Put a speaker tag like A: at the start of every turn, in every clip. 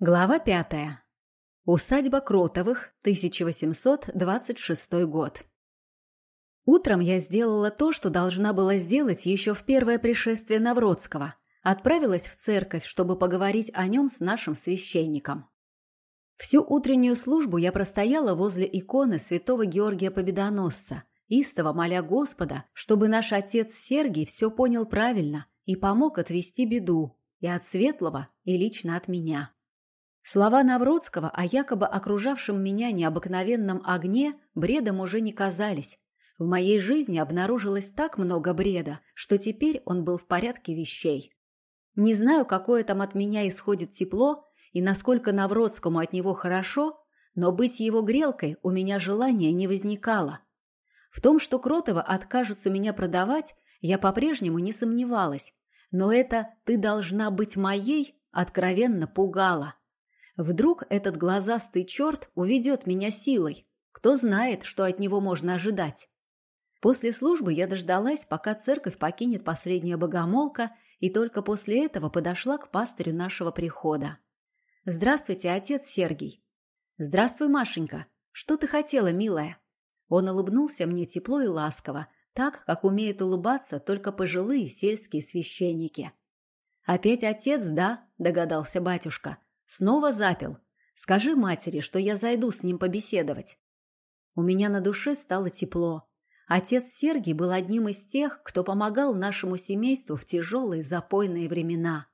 A: Глава пятая. Усадьба Кротовых, 1826 год. Утром я сделала то, что должна была сделать еще в первое пришествие Навродского. Отправилась в церковь, чтобы поговорить о нем с нашим священником. Всю утреннюю службу я простояла возле иконы святого Георгия Победоносца, истово моля Господа, чтобы наш отец Сергий все понял правильно и помог отвести беду и от светлого, и лично от меня. Слова Навродского о якобы окружавшем меня необыкновенном огне бредом уже не казались. В моей жизни обнаружилось так много бреда, что теперь он был в порядке вещей. Не знаю, какое там от меня исходит тепло и насколько Навродскому от него хорошо, но быть его грелкой у меня желания не возникало. В том, что Кротова откажутся меня продавать, я по-прежнему не сомневалась, но это «ты должна быть моей» откровенно пугало. Вдруг этот глазастый черт уведет меня силой. Кто знает, что от него можно ожидать. После службы я дождалась, пока церковь покинет последняя богомолка, и только после этого подошла к пастырю нашего прихода. «Здравствуйте, отец Сергий». «Здравствуй, Машенька. Что ты хотела, милая?» Он улыбнулся мне тепло и ласково, так, как умеют улыбаться только пожилые сельские священники. «Опять отец, да?» – догадался батюшка – Снова запил. Скажи матери, что я зайду с ним побеседовать. У меня на душе стало тепло. Отец Сергий был одним из тех, кто помогал нашему семейству в тяжелые запойные времена.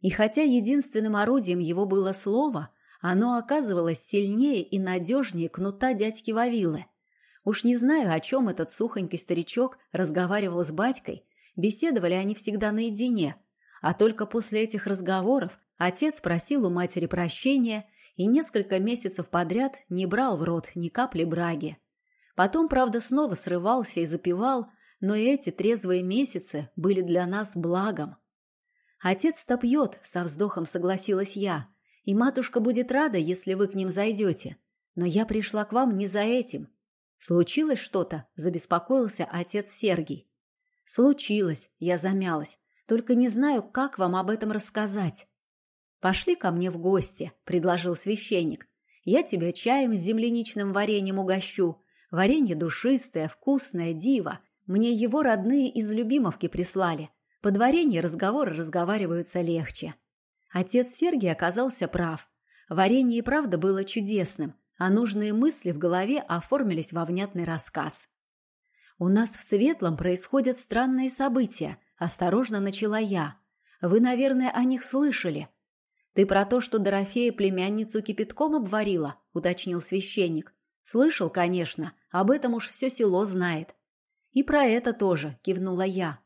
A: И хотя единственным орудием его было слово, оно оказывалось сильнее и надежнее кнута дядьки Вавилы. Уж не знаю, о чем этот сухонький старичок разговаривал с батькой, беседовали они всегда наедине, а только после этих разговоров Отец просил у матери прощения и несколько месяцев подряд не брал в рот ни капли браги. Потом, правда, снова срывался и запивал, но и эти трезвые месяцы были для нас благом. «Отец-то пьет», — со вздохом согласилась я, «и матушка будет рада, если вы к ним зайдете. Но я пришла к вам не за этим». «Случилось что-то?» – забеспокоился отец Сергий. «Случилось», – я замялась. «Только не знаю, как вам об этом рассказать». «Пошли ко мне в гости», – предложил священник. «Я тебя чаем с земляничным вареньем угощу. Варенье душистое, вкусное, диво. Мне его родные из Любимовки прислали. Под варенье разговоры разговариваются легче». Отец Сергий оказался прав. Варенье и правда было чудесным, а нужные мысли в голове оформились во внятный рассказ. «У нас в Светлом происходят странные события», – осторожно начала я. «Вы, наверное, о них слышали». «Ты про то, что Дорофея племянницу кипятком обварила?» – уточнил священник. «Слышал, конечно. Об этом уж все село знает». «И про это тоже», – кивнула я.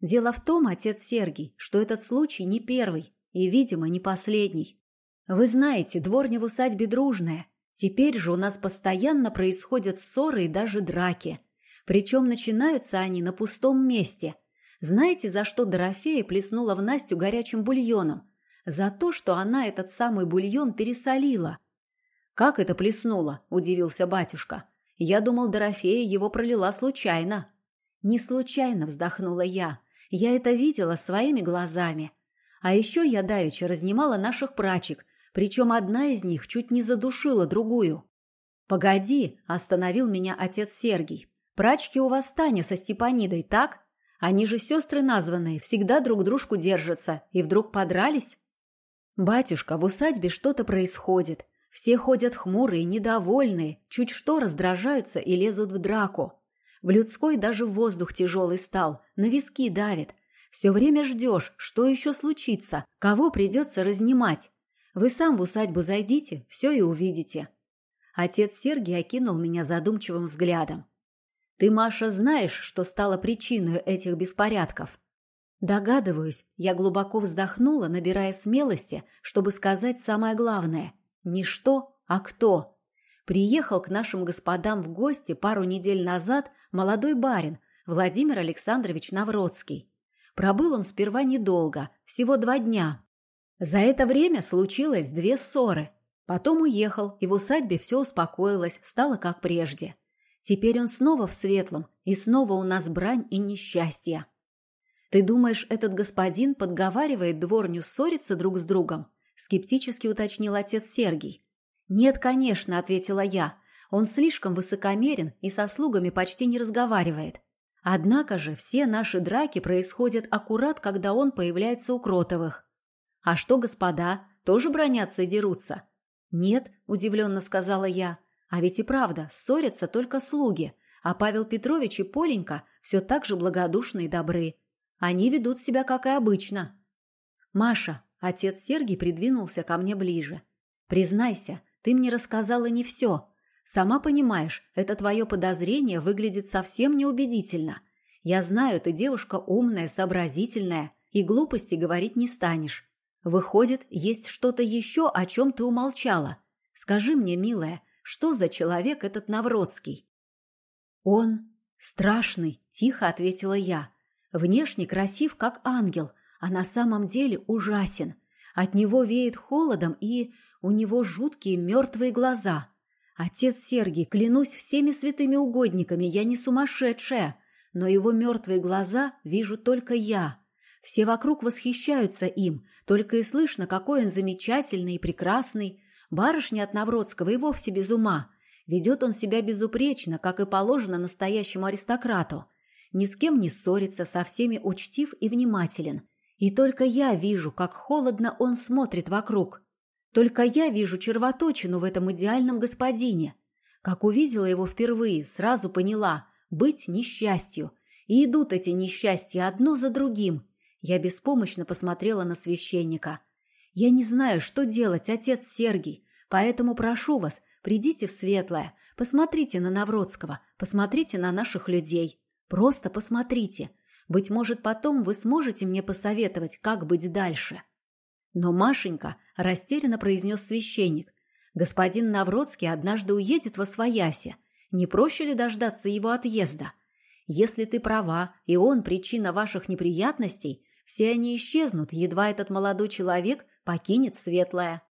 A: «Дело в том, отец Сергий, что этот случай не первый и, видимо, не последний. Вы знаете, дворня в усадьбе дружная. Теперь же у нас постоянно происходят ссоры и даже драки. Причем начинаются они на пустом месте. Знаете, за что Дорофея плеснула в Настю горячим бульоном?» За то, что она этот самый бульон пересолила. «Как это плеснуло?» – удивился батюшка. «Я думал, Дорофея его пролила случайно». «Не случайно», – вздохнула я. «Я это видела своими глазами. А еще я давеча разнимала наших прачек, причем одна из них чуть не задушила другую». «Погоди», – остановил меня отец Сергий. «Прачки у вас Таня со Степанидой, так? Они же сестры названные, всегда друг дружку держатся, и вдруг подрались?» «Батюшка, в усадьбе что-то происходит. Все ходят хмурые, недовольные, чуть что раздражаются и лезут в драку. В людской даже воздух тяжелый стал, на виски давит. Все время ждешь, что еще случится, кого придется разнимать. Вы сам в усадьбу зайдите, все и увидите». Отец Сергий окинул меня задумчивым взглядом. «Ты, Маша, знаешь, что стало причиной этих беспорядков?» Догадываюсь, я глубоко вздохнула, набирая смелости, чтобы сказать самое главное. Не что, а кто. Приехал к нашим господам в гости пару недель назад молодой барин Владимир Александрович Навродский. Пробыл он сперва недолго, всего два дня. За это время случилось две ссоры. Потом уехал, и в усадьбе все успокоилось, стало как прежде. Теперь он снова в светлом, и снова у нас брань и несчастье. Ты думаешь, этот господин подговаривает дворню ссориться друг с другом? – скептически уточнил отец Сергий. «Нет, конечно», – ответила я. «Он слишком высокомерен и со слугами почти не разговаривает. Однако же все наши драки происходят аккурат, когда он появляется у Кротовых. А что, господа, тоже бронятся и дерутся? Нет, удивленно сказала я. А ведь и правда, ссорятся только слуги, а Павел Петрович и Поленька все так же благодушны и добры. Они ведут себя, как и обычно. Маша, отец Сергий придвинулся ко мне ближе. Признайся, ты мне рассказала не все. Сама понимаешь, это твое подозрение выглядит совсем неубедительно. Я знаю, ты девушка умная, сообразительная, и глупости говорить не станешь. Выходит, есть что-то еще, о чем ты умолчала. Скажи мне, милая, что за человек этот Навродский?» «Он страшный», – тихо ответила я. «Внешне красив, как ангел, а на самом деле ужасен. От него веет холодом, и у него жуткие мертвые глаза. Отец Сергий, клянусь всеми святыми угодниками, я не сумасшедшая, но его мертвые глаза вижу только я. Все вокруг восхищаются им, только и слышно, какой он замечательный и прекрасный. Барышня от Навродского и вовсе без ума. Ведет он себя безупречно, как и положено настоящему аристократу. Ни с кем не ссорится, со всеми учтив и внимателен. И только я вижу, как холодно он смотрит вокруг. Только я вижу червоточину в этом идеальном господине. Как увидела его впервые, сразу поняла – быть несчастью. И идут эти несчастья одно за другим – я беспомощно посмотрела на священника. «Я не знаю, что делать, отец Сергий, поэтому прошу вас, придите в Светлое, посмотрите на Навродского, посмотрите на наших людей. Просто посмотрите. Быть может, потом вы сможете мне посоветовать, как быть дальше». Но Машенька растерянно произнес священник. «Господин Навродский однажды уедет во Своясе. Не проще ли дождаться его отъезда? Если ты права, и он причина ваших неприятностей, все они исчезнут, едва этот молодой человек покинет светлое.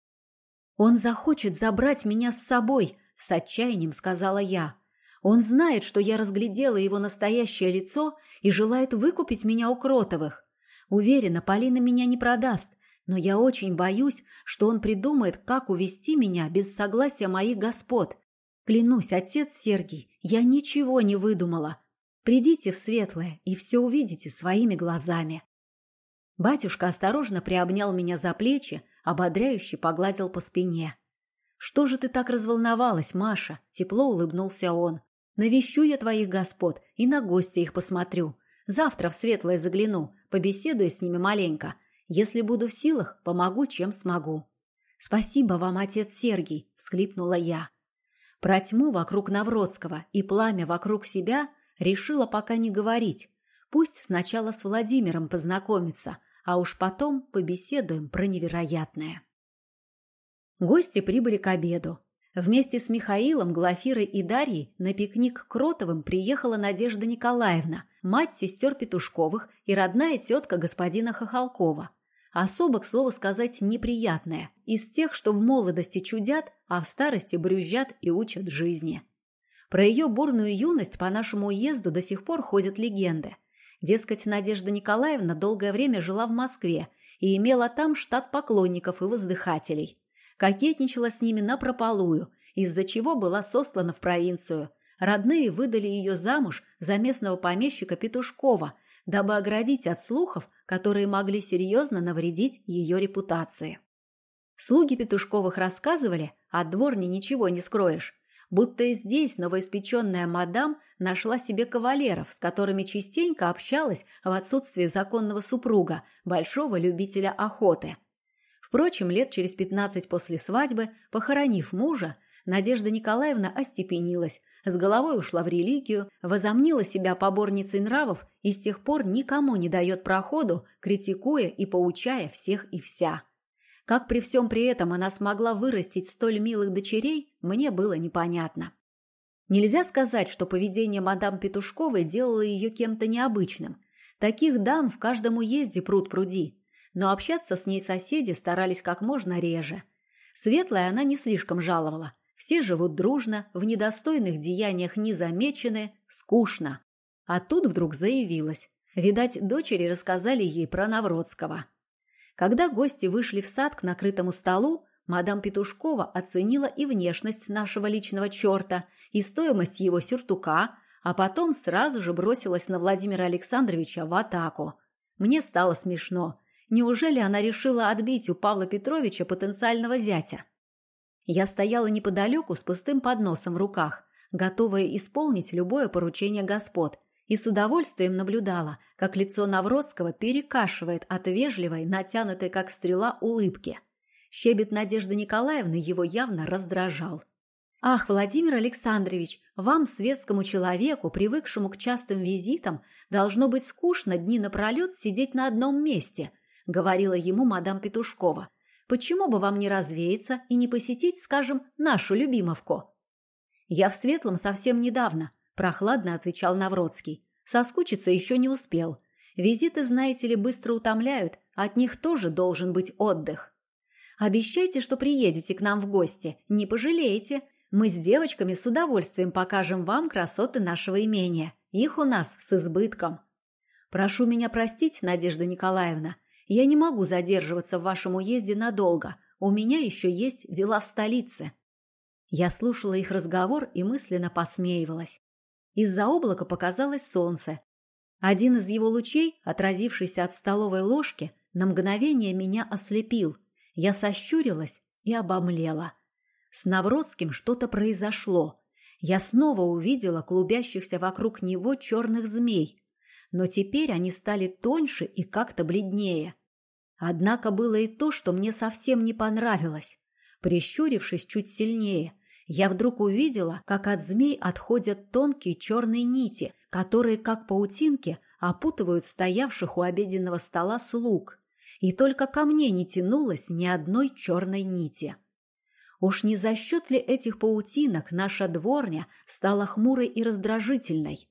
A: «Он захочет забрать меня с собой», – с отчаянием сказала я. «Он знает, что я разглядела его настоящее лицо и желает выкупить меня у Кротовых. Уверена, Полина меня не продаст, но я очень боюсь, что он придумает, как увести меня без согласия моих господ. Клянусь, отец Сергий, я ничего не выдумала. Придите в светлое и все увидите своими глазами». Батюшка осторожно приобнял меня за плечи, ободряюще погладил по спине. «Что же ты так разволновалась, Маша?» – тепло улыбнулся он. «Навещу я твоих господ и на гостя их посмотрю. Завтра в светлое загляну, побеседую с ними маленько. Если буду в силах, помогу, чем смогу». «Спасибо вам, отец Сергий!» – всхлипнула я. Про тьму вокруг Навродского и пламя вокруг себя решила пока не говорить, Пусть сначала с Владимиром познакомится, а уж потом побеседуем про невероятное. Гости прибыли к обеду. Вместе с Михаилом, Глафирой и Дарьей на пикник к Кротовым приехала Надежда Николаевна, мать сестер Петушковых и родная тетка господина Хохолкова. Особо, к слову сказать, неприятная, из тех, что в молодости чудят, а в старости брюзжат и учат жизни. Про ее бурную юность по нашему уезду до сих пор ходят легенды. Дескать, Надежда Николаевна долгое время жила в Москве и имела там штат поклонников и воздыхателей. Кокетничала с ними напропалую, из-за чего была сослана в провинцию. Родные выдали ее замуж за местного помещика Петушкова, дабы оградить от слухов, которые могли серьезно навредить ее репутации. Слуги Петушковых рассказывали, от дворни ничего не скроешь, будто и здесь новоиспеченная мадам нашла себе кавалеров, с которыми частенько общалась в отсутствие законного супруга, большого любителя охоты. Впрочем, лет через пятнадцать после свадьбы, похоронив мужа, Надежда Николаевна остепенилась, с головой ушла в религию, возомнила себя поборницей нравов и с тех пор никому не дает проходу, критикуя и поучая всех и вся. Как при всем при этом она смогла вырастить столь милых дочерей, мне было непонятно. Нельзя сказать, что поведение мадам Петушковой делало ее кем-то необычным. Таких дам в каждом уезде пруд пруди. Но общаться с ней соседи старались как можно реже. Светлая она не слишком жаловала. Все живут дружно, в недостойных деяниях не замечены, скучно. А тут вдруг заявилась. Видать, дочери рассказали ей про Навродского. Когда гости вышли в сад к накрытому столу, мадам Петушкова оценила и внешность нашего личного черта, и стоимость его сюртука, а потом сразу же бросилась на Владимира Александровича в атаку. Мне стало смешно. Неужели она решила отбить у Павла Петровича потенциального зятя? Я стояла неподалеку с пустым подносом в руках, готовая исполнить любое поручение господ, и с удовольствием наблюдала, как лицо Навродского перекашивает от вежливой, натянутой как стрела, улыбки. Щебет Надежды Николаевны его явно раздражал. «Ах, Владимир Александрович, вам, светскому человеку, привыкшему к частым визитам, должно быть скучно дни напролет сидеть на одном месте», — говорила ему мадам Петушкова. «Почему бы вам не развеяться и не посетить, скажем, нашу любимовку?» «Я в Светлом совсем недавно», – прохладно отвечал Навродский. «Соскучиться еще не успел. Визиты, знаете ли, быстро утомляют, от них тоже должен быть отдых». «Обещайте, что приедете к нам в гости, не пожалеете. Мы с девочками с удовольствием покажем вам красоты нашего имения. Их у нас с избытком». «Прошу меня простить, Надежда Николаевна, я не могу задерживаться в вашем уезде надолго. У меня еще есть дела в столице». Я слушала их разговор и мысленно посмеивалась. Из-за облака показалось солнце. Один из его лучей, отразившийся от столовой ложки, на мгновение меня ослепил. Я сощурилась и обомлела. С Навродским что-то произошло. Я снова увидела клубящихся вокруг него черных змей, но теперь они стали тоньше и как-то бледнее. Однако было и то, что мне совсем не понравилось. Прищурившись чуть сильнее, я вдруг увидела, как от змей отходят тонкие черные нити, которые, как паутинки, опутывают стоявших у обеденного стола слуг. И только ко мне не тянулось ни одной черной нити. Уж не за счет ли этих паутинок наша дворня стала хмурой и раздражительной?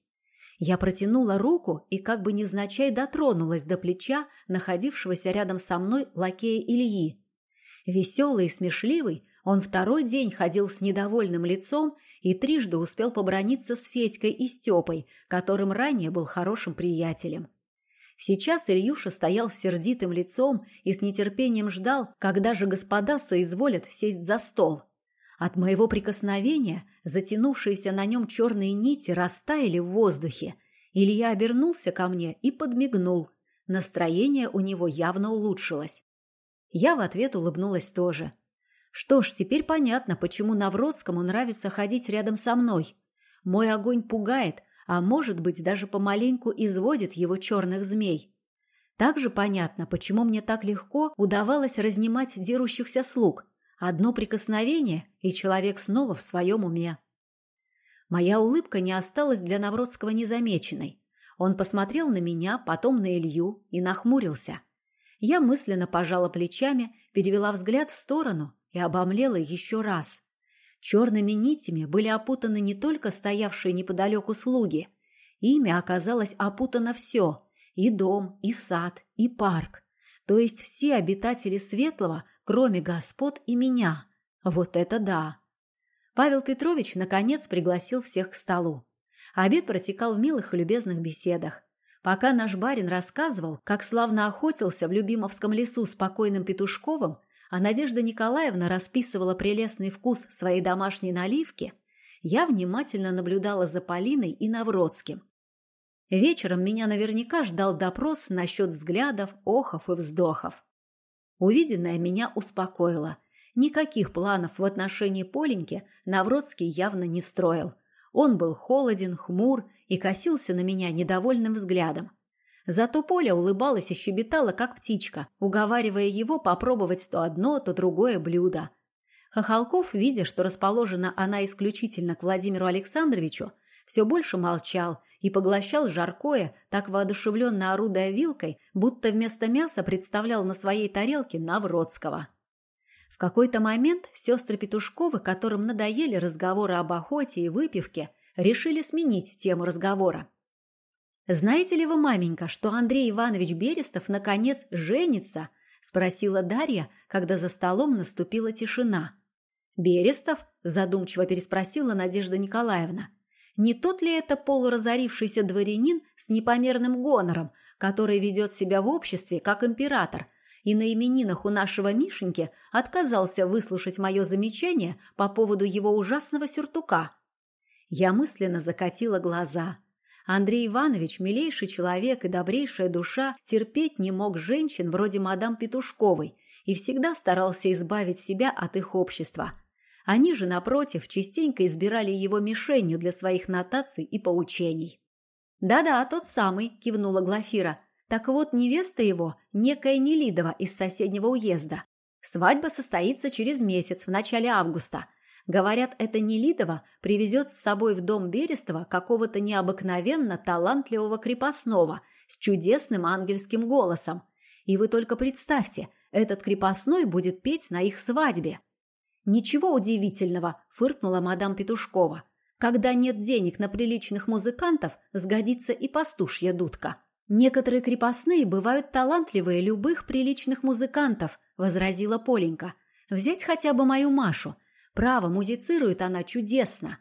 A: Я протянула руку и как бы незначай дотронулась до плеча находившегося рядом со мной лакея Ильи. Веселый и смешливый, он второй день ходил с недовольным лицом и трижды успел поброниться с Федькой и Степой, которым ранее был хорошим приятелем. Сейчас Ильюша стоял с сердитым лицом и с нетерпением ждал, когда же господа соизволят сесть за стол. От моего прикосновения затянувшиеся на нем черные нити растаяли в воздухе. Илья обернулся ко мне и подмигнул. Настроение у него явно улучшилось. Я в ответ улыбнулась тоже. Что ж, теперь понятно, почему Навродскому нравится ходить рядом со мной. Мой огонь пугает, а может быть, даже помаленьку изводит его черных змей. Также понятно, почему мне так легко удавалось разнимать дерущихся слуг. Одно прикосновение, и человек снова в своем уме. Моя улыбка не осталась для Навродского незамеченной. Он посмотрел на меня, потом на Илью и нахмурился. Я мысленно пожала плечами, перевела взгляд в сторону и обомлела еще раз. Черными нитями были опутаны не только стоявшие неподалеку слуги. Ими оказалось опутано все – и дом, и сад, и парк. То есть все обитатели Светлого, кроме господ и меня. Вот это да! Павел Петрович, наконец, пригласил всех к столу. Обед протекал в милых и любезных беседах. Пока наш барин рассказывал, как славно охотился в Любимовском лесу с покойным Петушковым, а Надежда Николаевна расписывала прелестный вкус своей домашней наливки, я внимательно наблюдала за Полиной и Навродским. Вечером меня наверняка ждал допрос насчет взглядов, охов и вздохов. Увиденное меня успокоило. Никаких планов в отношении Поленьки Навродский явно не строил. Он был холоден, хмур и косился на меня недовольным взглядом. Зато Поля улыбалась и щебетала, как птичка, уговаривая его попробовать то одно, то другое блюдо. Хохолков, видя, что расположена она исключительно к Владимиру Александровичу, все больше молчал и поглощал жаркое, так воодушевленно орудая вилкой, будто вместо мяса представлял на своей тарелке Навродского. В какой-то момент сестры Петушковы, которым надоели разговоры об охоте и выпивке, решили сменить тему разговора. «Знаете ли вы, маменька, что Андрей Иванович Берестов наконец женится?» – спросила Дарья, когда за столом наступила тишина. «Берестов?» – задумчиво переспросила Надежда Николаевна. «Не тот ли это полуразорившийся дворянин с непомерным гонором, который ведет себя в обществе как император и на именинах у нашего Мишеньки отказался выслушать мое замечание по поводу его ужасного сюртука. Я мысленно закатила глаза. Андрей Иванович, милейший человек и добрейшая душа, терпеть не мог женщин вроде мадам Петушковой и всегда старался избавить себя от их общества. Они же, напротив, частенько избирали его мишенью для своих нотаций и поучений. «Да-да, тот самый», – кивнула Глафира. «Так вот, невеста его – некая Нелидова из соседнего уезда. Свадьба состоится через месяц, в начале августа. Говорят, эта Нелидова привезет с собой в дом Берестова какого-то необыкновенно талантливого крепостного с чудесным ангельским голосом. И вы только представьте, этот крепостной будет петь на их свадьбе». «Ничего удивительного», – фыркнула мадам Петушкова. Когда нет денег на приличных музыкантов, сгодится и пастушья дудка. Некоторые крепостные бывают талантливые любых приличных музыкантов, возразила Поленька. Взять хотя бы мою Машу. Право, музицирует она чудесно.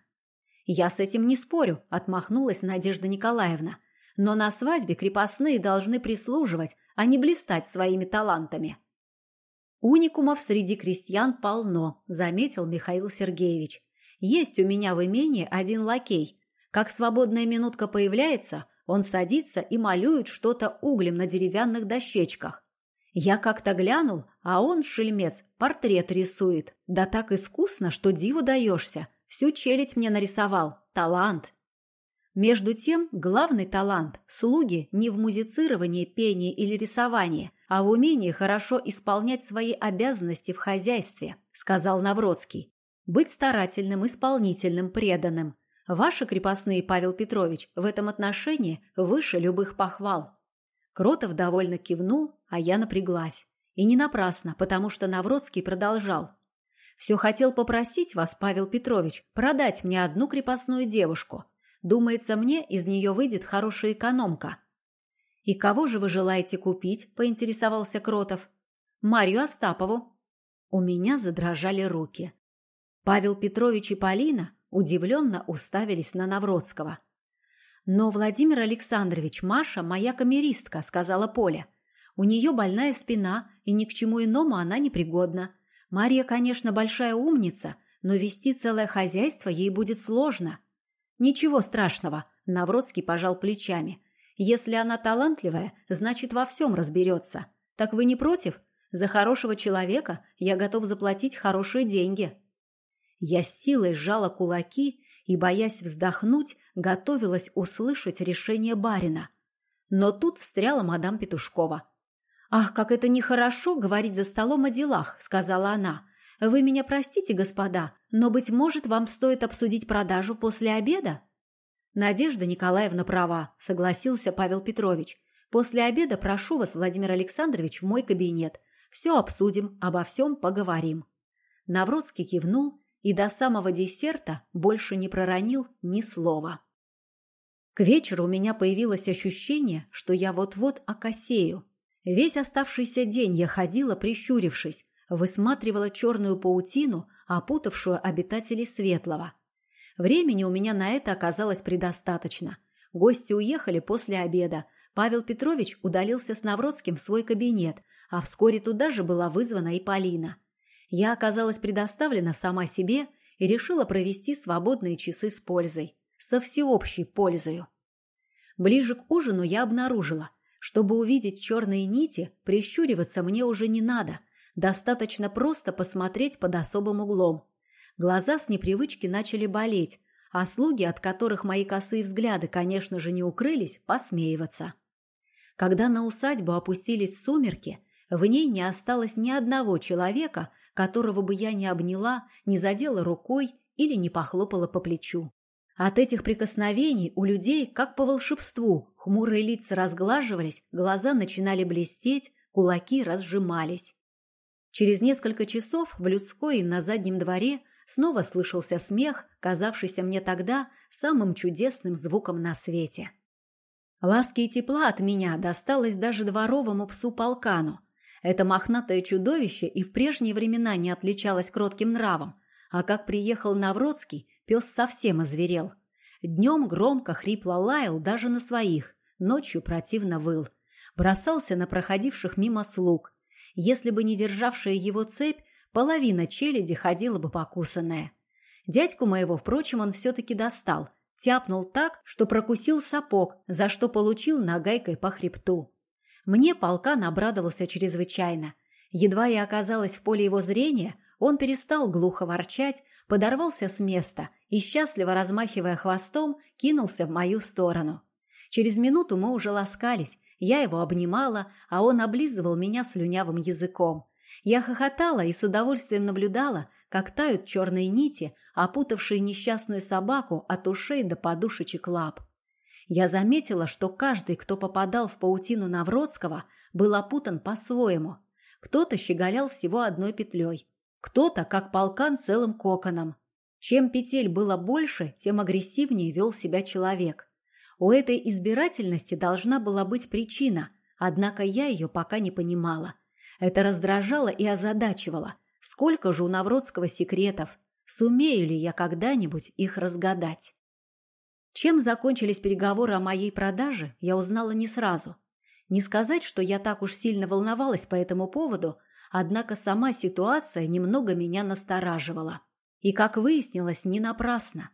A: Я с этим не спорю, отмахнулась Надежда Николаевна. Но на свадьбе крепостные должны прислуживать, а не блистать своими талантами. Уникумов среди крестьян полно, заметил Михаил Сергеевич. Есть у меня в имении один лакей. Как свободная минутка появляется, он садится и малюет что-то углем на деревянных дощечках. Я как-то глянул, а он, шельмец, портрет рисует. Да так искусно, что диву даешься. Всю челядь мне нарисовал. Талант. Между тем, главный талант – слуги не в музицировании, пении или рисовании, а в умении хорошо исполнять свои обязанности в хозяйстве, сказал Навроцкий. Быть старательным, исполнительным, преданным. Ваши крепостные, Павел Петрович, в этом отношении выше любых похвал. Кротов довольно кивнул, а я напряглась. И не напрасно, потому что Навродский продолжал. «Все хотел попросить вас, Павел Петрович, продать мне одну крепостную девушку. Думается, мне из нее выйдет хорошая экономка». «И кого же вы желаете купить?» – поинтересовался Кротов. «Марью Остапову». У меня задрожали руки. Павел Петрович и Полина удивленно уставились на Навродского. «Но, Владимир Александрович, Маша – моя камеристка», – сказала Поля. «У нее больная спина, и ни к чему иному она не пригодна. Мария, конечно, большая умница, но вести целое хозяйство ей будет сложно». «Ничего страшного», – Навродский пожал плечами. «Если она талантливая, значит, во всем разберется. Так вы не против? За хорошего человека я готов заплатить хорошие деньги». Я с силой сжала кулаки и, боясь вздохнуть, готовилась услышать решение барина. Но тут встряла мадам Петушкова. «Ах, как это нехорошо говорить за столом о делах», — сказала она. «Вы меня простите, господа, но, быть может, вам стоит обсудить продажу после обеда?» «Надежда Николаевна права», — согласился Павел Петрович. «После обеда прошу вас, Владимир Александрович, в мой кабинет. Все обсудим, обо всем поговорим». Навродский кивнул и до самого десерта больше не проронил ни слова. К вечеру у меня появилось ощущение, что я вот-вот окосею. Весь оставшийся день я ходила, прищурившись, высматривала черную паутину, опутавшую обитателей Светлого. Времени у меня на это оказалось предостаточно. Гости уехали после обеда. Павел Петрович удалился с Навродским в свой кабинет, а вскоре туда же была вызвана и Полина я оказалась предоставлена сама себе и решила провести свободные часы с пользой, со всеобщей пользою. Ближе к ужину я обнаружила, чтобы увидеть черные нити, прищуриваться мне уже не надо, достаточно просто посмотреть под особым углом. Глаза с непривычки начали болеть, а слуги, от которых мои косые взгляды, конечно же, не укрылись, посмеиваться. Когда на усадьбу опустились сумерки, в ней не осталось ни одного человека, которого бы я не обняла, не задела рукой или не похлопала по плечу. От этих прикосновений у людей, как по волшебству, хмурые лица разглаживались, глаза начинали блестеть, кулаки разжимались. Через несколько часов в людской на заднем дворе снова слышался смех, казавшийся мне тогда самым чудесным звуком на свете. Ласки и тепла от меня досталось даже дворовому псу полкану, это мохнатое чудовище и в прежние времена не отличалось кротким нравом, а как приехал Навродский, пес совсем озверел. Днем громко хрипло лаял даже на своих, ночью противно выл. Бросался на проходивших мимо слуг. Если бы не державшая его цепь, половина челяди ходила бы покусанная. Дядьку моего, впрочем, он все-таки достал. Тяпнул так, что прокусил сапог, за что получил нагайкой по хребту. Мне полкан обрадовался чрезвычайно. Едва я оказалась в поле его зрения, он перестал глухо ворчать, подорвался с места и, счастливо размахивая хвостом, кинулся в мою сторону. Через минуту мы уже ласкались, я его обнимала, а он облизывал меня слюнявым языком. Я хохотала и с удовольствием наблюдала, как тают черные нити, опутавшие несчастную собаку от ушей до подушечек лап. Я заметила, что каждый, кто попадал в паутину Навродского, был опутан по-своему. Кто-то щеголял всего одной петлей, кто-то, как полкан, целым коконом. Чем петель было больше, тем агрессивнее вел себя человек. У этой избирательности должна была быть причина, однако я ее пока не понимала. Это раздражало и озадачивало. Сколько же у Навродского секретов? Сумею ли я когда-нибудь их разгадать? Чем закончились переговоры о моей продаже, я узнала не сразу. Не сказать, что я так уж сильно волновалась по этому поводу, однако сама ситуация немного меня настораживала. И, как выяснилось, не напрасно.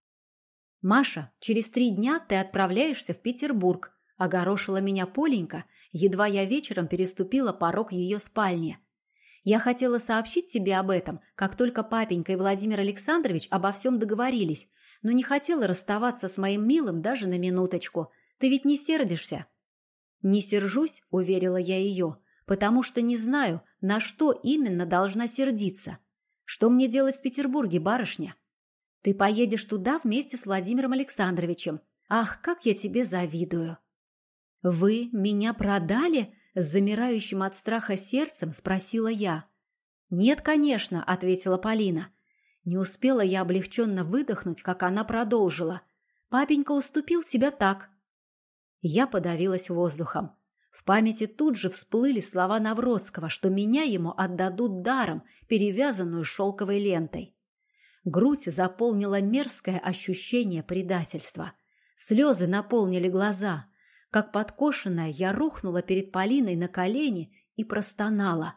A: «Маша, через три дня ты отправляешься в Петербург», – огорошила меня Поленька, едва я вечером переступила порог ее спальни. «Я хотела сообщить тебе об этом, как только папенька и Владимир Александрович обо всем договорились, но не хотела расставаться с моим милым даже на минуточку. Ты ведь не сердишься?» «Не сержусь», – уверила я ее, – «потому что не знаю, на что именно должна сердиться. Что мне делать в Петербурге, барышня?» Ты поедешь туда вместе с Владимиром Александровичем. Ах, как я тебе завидую!» «Вы меня продали?» – с замирающим от страха сердцем спросила я. «Нет, конечно», – ответила Полина. Не успела я облегченно выдохнуть, как она продолжила. «Папенька уступил тебя так». Я подавилась воздухом. В памяти тут же всплыли слова Навродского, что меня ему отдадут даром, перевязанную шелковой лентой. Грудь заполнила мерзкое ощущение предательства. Слезы наполнили глаза. Как подкошенная, я рухнула перед Полиной на колени и простонала.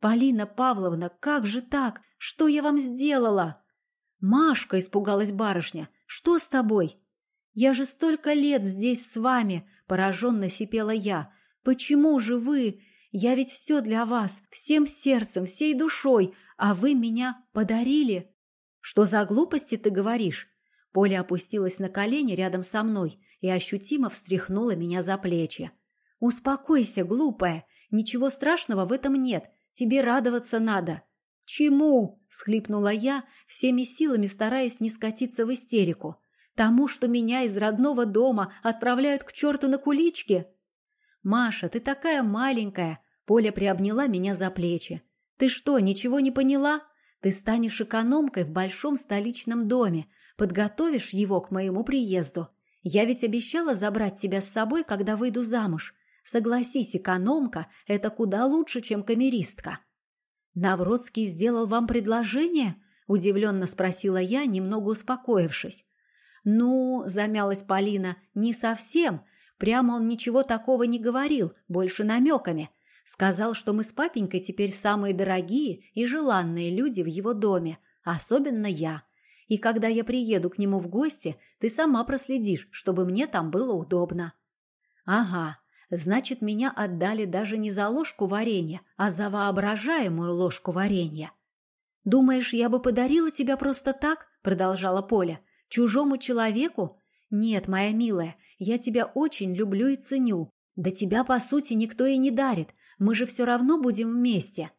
A: «Полина Павловна, как же так? Что я вам сделала?» «Машка!» – испугалась барышня. «Что с тобой?» «Я же столько лет здесь с вами!» – пораженно сипела я. «Почему же вы? Я ведь все для вас, всем сердцем, всей душой, а вы меня подарили!» «Что за глупости ты говоришь?» Поля опустилась на колени рядом со мной и ощутимо встряхнула меня за плечи. «Успокойся, глупая. Ничего страшного в этом нет. Тебе радоваться надо». «Чему?» – всхлипнула я, всеми силами стараясь не скатиться в истерику. «Тому, что меня из родного дома отправляют к черту на куличке?» «Маша, ты такая маленькая!» Поля приобняла меня за плечи. «Ты что, ничего не поняла? Ты станешь экономкой в большом столичном доме, подготовишь его к моему приезду. Я ведь обещала забрать тебя с собой, когда выйду замуж. Согласись, экономка – это куда лучше, чем камеристка». «Навродский сделал вам предложение?» – удивленно спросила я, немного успокоившись. «Ну, – замялась Полина, – не совсем. Прямо он ничего такого не говорил, больше намеками. Сказал, что мы с папенькой теперь самые дорогие и желанные люди в его доме, особенно я. И когда я приеду к нему в гости, ты сама проследишь, чтобы мне там было удобно. Ага, значит, меня отдали даже не за ложку варенья, а за воображаемую ложку варенья. Думаешь, я бы подарила тебя просто так? продолжала Поля. Чужому человеку? Нет, моя милая, я тебя очень люблю и ценю. Да тебя, по сути, никто и не дарит, мы же все равно будем вместе.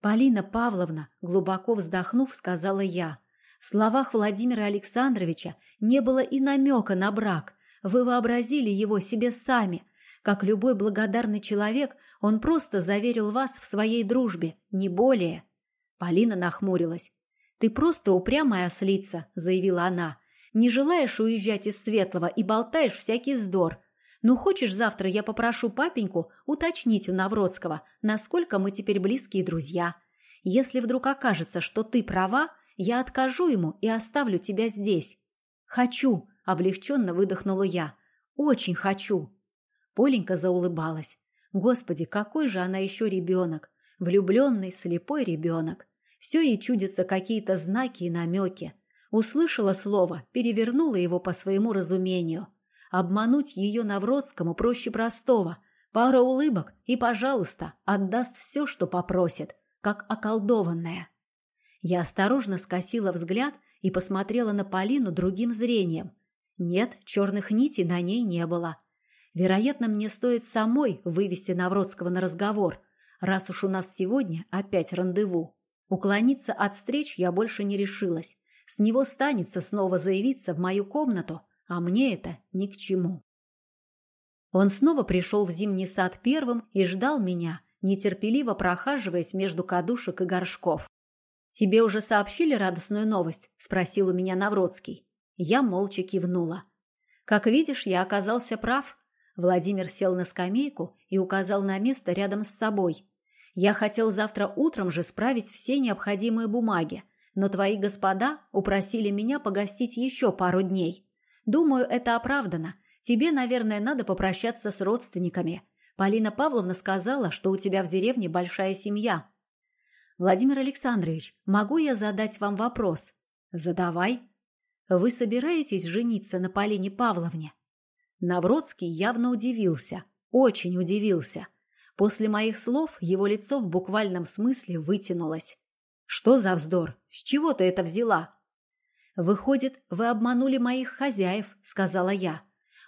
A: Полина Павловна, глубоко вздохнув, сказала я. В словах Владимира Александровича не было и намека на брак. Вы вообразили его себе сами. Как любой благодарный человек, он просто заверил вас в своей дружбе, не более. Полина нахмурилась. «Ты просто упрямая ослица», — заявила она. «Не желаешь уезжать из Светлого и болтаешь всякий вздор. Ну, хочешь, завтра я попрошу папеньку уточнить у Навродского, насколько мы теперь близкие друзья. Если вдруг окажется, что ты права, я откажу ему и оставлю тебя здесь. Хочу, облегченно выдохнула я. Очень хочу. Поленька заулыбалась. Господи, какой же она еще ребенок. Влюбленный, слепой ребенок. Все ей чудятся какие-то знаки и намеки. Услышала слово, перевернула его по своему разумению. Обмануть ее Навродскому проще простого. Пара улыбок и, пожалуйста, отдаст все, что попросит, как околдованная. Я осторожно скосила взгляд и посмотрела на Полину другим зрением. Нет, черных нитей на ней не было. Вероятно, мне стоит самой вывести Навродского на разговор, раз уж у нас сегодня опять рандеву. Уклониться от встреч я больше не решилась. С него станется снова заявиться в мою комнату, а мне это ни к чему. Он снова пришел в зимний сад первым и ждал меня, нетерпеливо прохаживаясь между кадушек и горшков. «Тебе уже сообщили радостную новость?» – спросил у меня Навродский. Я молча кивнула. «Как видишь, я оказался прав». Владимир сел на скамейку и указал на место рядом с собой. «Я хотел завтра утром же справить все необходимые бумаги, но твои господа упросили меня погостить еще пару дней. Думаю, это оправдано. Тебе, наверное, надо попрощаться с родственниками. Полина Павловна сказала, что у тебя в деревне большая семья». «Владимир Александрович, могу я задать вам вопрос?» «Задавай», вы собираетесь жениться на Полине Павловне? Навродский явно удивился, очень удивился. После моих слов его лицо в буквальном смысле вытянулось. Что за вздор? С чего ты это взяла? Выходит, вы обманули моих хозяев, сказала я.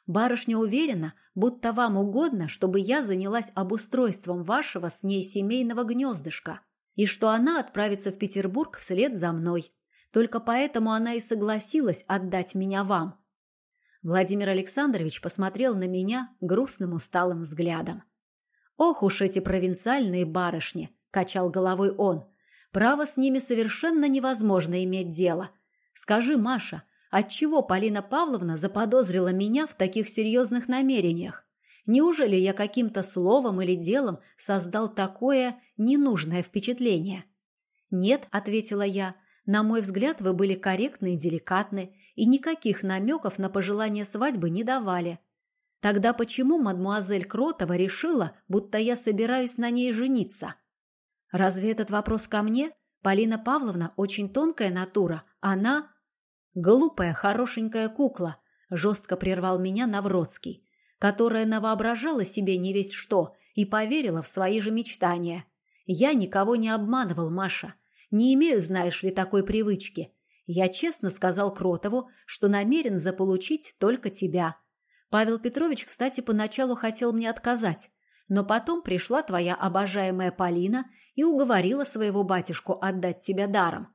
A: Барышня уверена, будто вам угодно, чтобы я занялась обустройством вашего с ней семейного гнездышка, и что она отправится в Петербург вслед за мной. Только поэтому она и согласилась отдать меня вам. Владимир Александрович посмотрел на меня грустным усталым взглядом. «Ох уж эти провинциальные барышни!» – качал головой он. «Право с ними совершенно невозможно иметь дело. Скажи, Маша, отчего Полина Павловна заподозрила меня в таких серьезных намерениях? Неужели я каким-то словом или делом создал такое ненужное впечатление?» «Нет», – ответила я, – на мой взгляд, вы были корректны и деликатны, и никаких намеков на пожелание свадьбы не давали. Тогда почему мадмуазель Кротова решила, будто я собираюсь на ней жениться? Разве этот вопрос ко мне? Полина Павловна очень тонкая натура. Она... Глупая, хорошенькая кукла, жестко прервал меня Навродский, которая навоображала себе не весть что и поверила в свои же мечтания. Я никого не обманывал, Маша. Не имею, знаешь ли, такой привычки. Я честно сказал Кротову, что намерен заполучить только тебя. Павел Петрович, кстати, поначалу хотел мне отказать, но потом пришла твоя обожаемая Полина и уговорила своего батюшку отдать тебя даром.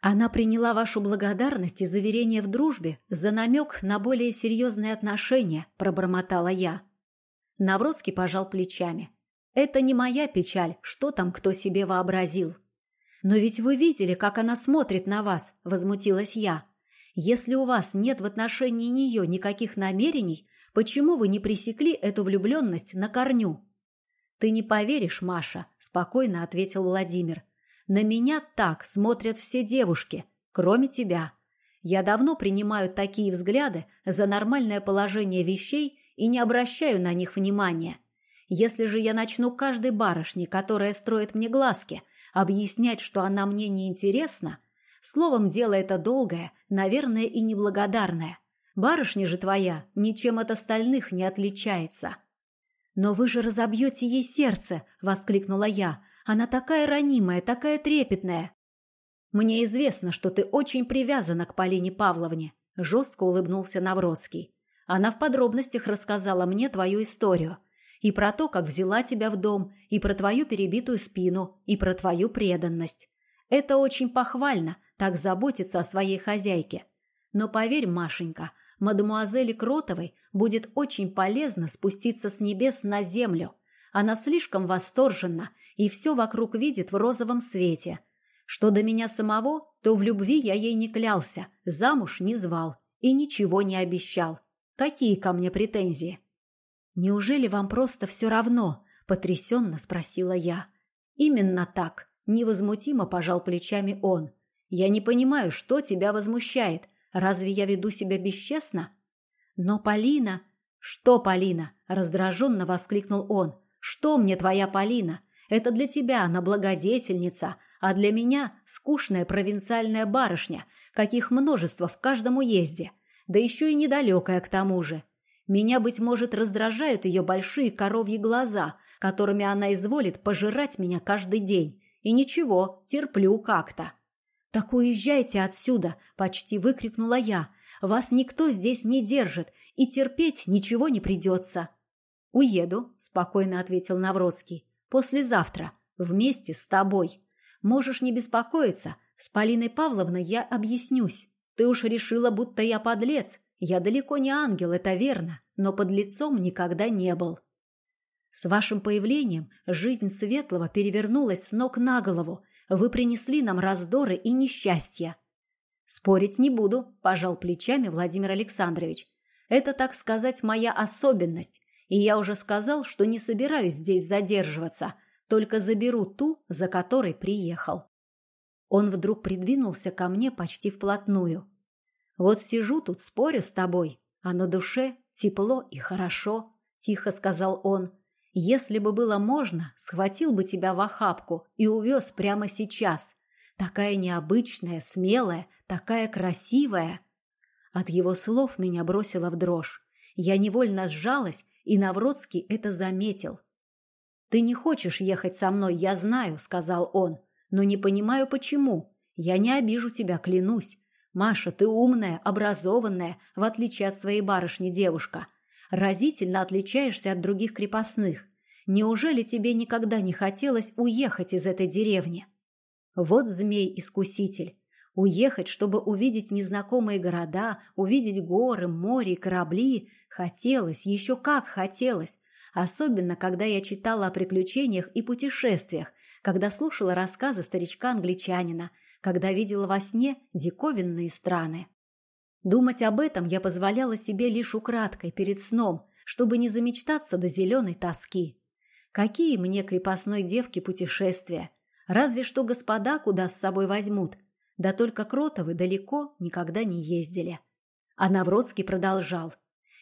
A: Она приняла вашу благодарность и заверение в дружбе за намек на более серьезные отношения, пробормотала я. Навродский пожал плечами. Это не моя печаль, что там кто себе вообразил. «Но ведь вы видели, как она смотрит на вас», – возмутилась я. «Если у вас нет в отношении нее никаких намерений, почему вы не пресекли эту влюбленность на корню?» «Ты не поверишь, Маша», – спокойно ответил Владимир. «На меня так смотрят все девушки, кроме тебя. Я давно принимаю такие взгляды за нормальное положение вещей и не обращаю на них внимания. Если же я начну каждой барышне, которая строит мне глазки – объяснять, что она мне не интересна, словом, дело это долгое, наверное, и неблагодарное. Барышня же твоя ничем от остальных не отличается. «Но вы же разобьете ей сердце!» – воскликнула я. «Она такая ранимая, такая трепетная!» «Мне известно, что ты очень привязана к Полине Павловне», – жестко улыбнулся Навродский. «Она в подробностях рассказала мне твою историю – и про то, как взяла тебя в дом, и про твою перебитую спину, и про твою преданность. Это очень похвально, так заботиться о своей хозяйке. Но поверь, Машенька, мадемуазели Кротовой будет очень полезно спуститься с небес на землю. Она слишком восторженна и все вокруг видит в розовом свете. Что до меня самого, то в любви я ей не клялся, замуж не звал и ничего не обещал. Какие ко мне претензии? «Неужели вам просто все равно?» – потрясенно спросила я. «Именно так», – невозмутимо пожал плечами он. «Я не понимаю, что тебя возмущает. Разве я веду себя бесчестно?» «Но Полина...» «Что, Полина?» – раздраженно воскликнул он. «Что мне твоя Полина? Это для тебя она благодетельница, а для меня скучная провинциальная барышня, каких множество в каждом уезде, да еще и недалекая к тому же. Меня, быть может, раздражают ее большие коровьи глаза, которыми она изволит пожирать меня каждый день. И ничего, терплю как-то. «Так уезжайте отсюда!» – почти выкрикнула я. «Вас никто здесь не держит, и терпеть ничего не придется». «Уеду», – спокойно ответил Навроцкий. «Послезавтра. Вместе с тобой. Можешь не беспокоиться. С Полиной Павловной я объяснюсь. Ты уж решила, будто я подлец. Я далеко не ангел, это верно, но подлецом никогда не был». С вашим появлением жизнь Светлого перевернулась с ног на голову, вы принесли нам раздоры и несчастья. Спорить не буду, пожал плечами Владимир Александрович. Это, так сказать, моя особенность, и я уже сказал, что не собираюсь здесь задерживаться, только заберу ту, за которой приехал. Он вдруг придвинулся ко мне почти вплотную. Вот сижу тут, спорю с тобой, а на душе тепло и хорошо, тихо сказал он. Если бы было можно, схватил бы тебя в охапку и увез прямо сейчас. Такая необычная, смелая, такая красивая. От его слов меня бросило в дрожь. Я невольно сжалась, и Навродский это заметил. «Ты не хочешь ехать со мной, я знаю», — сказал он. «Но не понимаю, почему. Я не обижу тебя, клянусь. Маша, ты умная, образованная, в отличие от своей барышни девушка разительно отличаешься от других крепостных. Неужели тебе никогда не хотелось уехать из этой деревни? Вот змей-искуситель. Уехать, чтобы увидеть незнакомые города, увидеть горы, море, корабли. Хотелось, еще как хотелось. Особенно, когда я читала о приключениях и путешествиях, когда слушала рассказы старичка-англичанина, когда видела во сне диковинные страны. Думать об этом я позволяла себе лишь украдкой перед сном, чтобы не замечтаться до зеленой тоски. Какие мне крепостной девки путешествия? Разве что господа куда с собой возьмут. Да только Кротовы далеко никогда не ездили. А Навродский продолжал.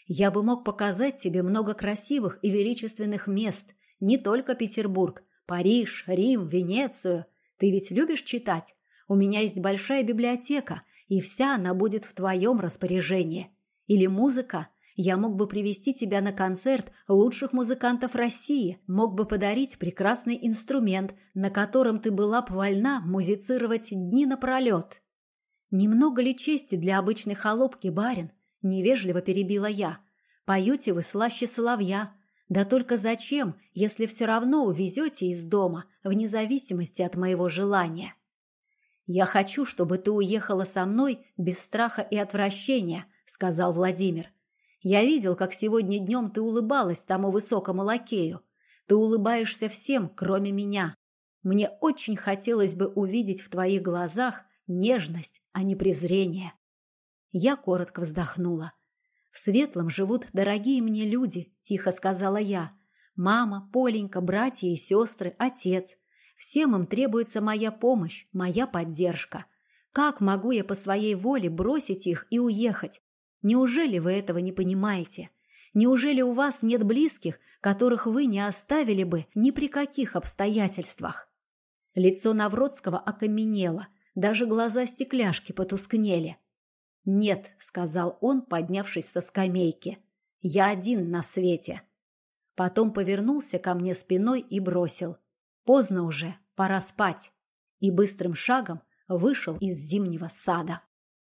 A: «Я бы мог показать тебе много красивых и величественных мест, не только Петербург, Париж, Рим, Венецию. Ты ведь любишь читать? У меня есть большая библиотека, и вся она будет в твоем распоряжении. Или музыка. Я мог бы привести тебя на концерт лучших музыкантов России, мог бы подарить прекрасный инструмент, на котором ты была бы вольна музицировать дни напролет. «Немного ли чести для обычной холопки, барин?» – невежливо перебила я. «Поете вы слаще соловья. Да только зачем, если все равно увезете из дома, вне зависимости от моего желания?» «Я хочу, чтобы ты уехала со мной без страха и отвращения», — сказал Владимир. «Я видел, как сегодня днем ты улыбалась тому высокому лакею. Ты улыбаешься всем, кроме меня. Мне очень хотелось бы увидеть в твоих глазах нежность, а не презрение». Я коротко вздохнула. «В Светлом живут дорогие мне люди», — тихо сказала я. «Мама, Поленька, братья и сестры, отец. Всем им требуется моя помощь, моя поддержка. Как могу я по своей воле бросить их и уехать? Неужели вы этого не понимаете? Неужели у вас нет близких, которых вы не оставили бы ни при каких обстоятельствах? Лицо Навродского окаменело, даже глаза стекляшки потускнели. «Нет», — сказал он, поднявшись со скамейки, — «я один на свете». Потом повернулся ко мне спиной и бросил — Поздно уже, пора спать. И быстрым шагом вышел из зимнего сада.